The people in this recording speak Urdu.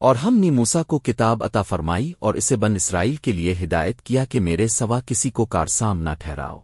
اور ہم نے موسا کو کتاب عطا فرمائی اور اسے بن اسرائیل کے لیے ہدایت کیا کہ میرے سوا کسی کو کارسام نہ ٹھہراؤ۔